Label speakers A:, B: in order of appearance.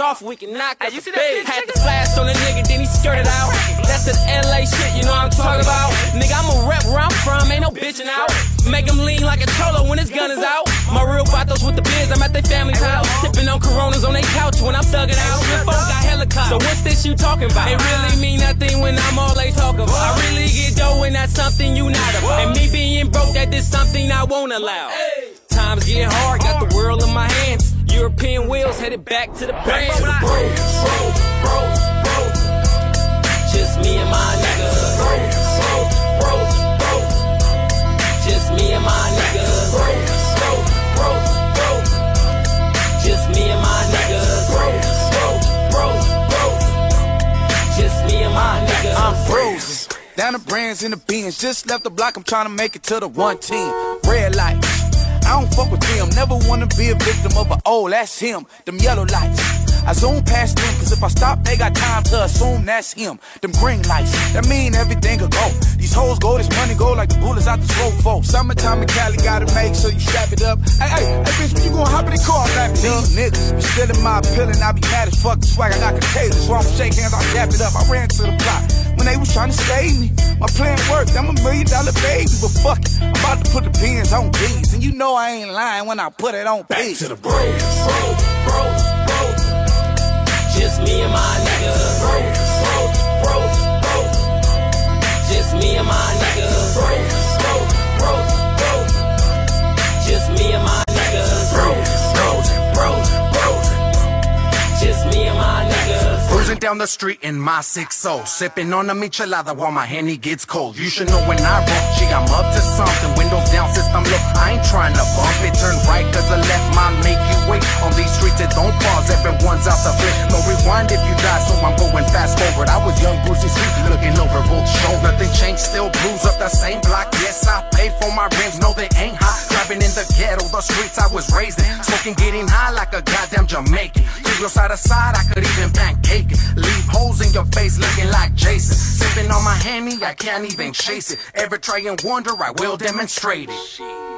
A: off, we can knock us a bed. Had the flash on the nigga, then he skirted out. That's the LA shit, you know what I'm talking about? Nigga, I'm a rep where I'm from, ain't no bitching out. Make him lean like a cholo when his gun is out. My real vatos with the biz, I'm at their family's house. Sipping on coronas on their couch when I'm thugging out. Your phone got helicopter. So what's this you talking about? It really mean nothing when I'm all they talk about. I really get dough when that's something you not about. And me being broke, that is something I won't allow. Times get hard, got the world in my hands. Headed back to the brand.
B: Bros, bros, bros, bros.
A: Just me and my niggas.
B: Bros, bros, bros, bros.
A: Just me and my niggas.
B: Bros, bros, bros, bros.
A: Just me and my niggas.
B: Bros, bros, bros, bros.
A: Just me and my niggas.
C: I'm frozen. Down the brands in the beans. Just left the block. I'm trying to make it to the one team. Red lights. I don't fuck with them. Never wanna be a victim of a oh, that's him. Them yellow lights. I zoom past them, cause if I stop, they got time to assume that's him. Them green lights, that mean everything could go. These hoes go, this money go like the bullets out the slow for. Summertime in Cali, gotta make sure you strap it up. Hey, hey, hey, bitch, when you gonna hop in the car, wrap it up? These niggas be stealing my pill and I be mad as fuck. Swag, I got contagious, so I'm shake hands, I'll dap it up. I ran to the block when they was trying to save me. My plan worked, I'm a million dollar baby, but fuck it. I'm about to put the pins on B's, and you know I ain't lying when I put it on
B: Back
C: B's.
B: to the bros, bros, bros, bros.
A: Just me and my niggas.
B: Bros, bros, bros,
D: Cruising down the street in my six soul, sipping on a michelada while my henny gets cold. You should know when I roll, G, I'm up to something. Windows down, system low. I ain't trying to bump it. Turn right, cause the left might make you wait. On these streets, it don't pause. Everyone's out the flip. No rewind if you die, so I'm going fast forward. I was young, Brucey Street, looking over both shoulders. Nothing changed, still blues up the same block. Yes, I paid for my rims. No, they ain't streets I was raised in. Smoking, getting high like a goddamn Jamaican. Figure side to side, I could even pancake it. Leave holes in your face looking like Jason. Sipping on my henny, I can't even chase it. Ever try and wonder, I will demonstrate it.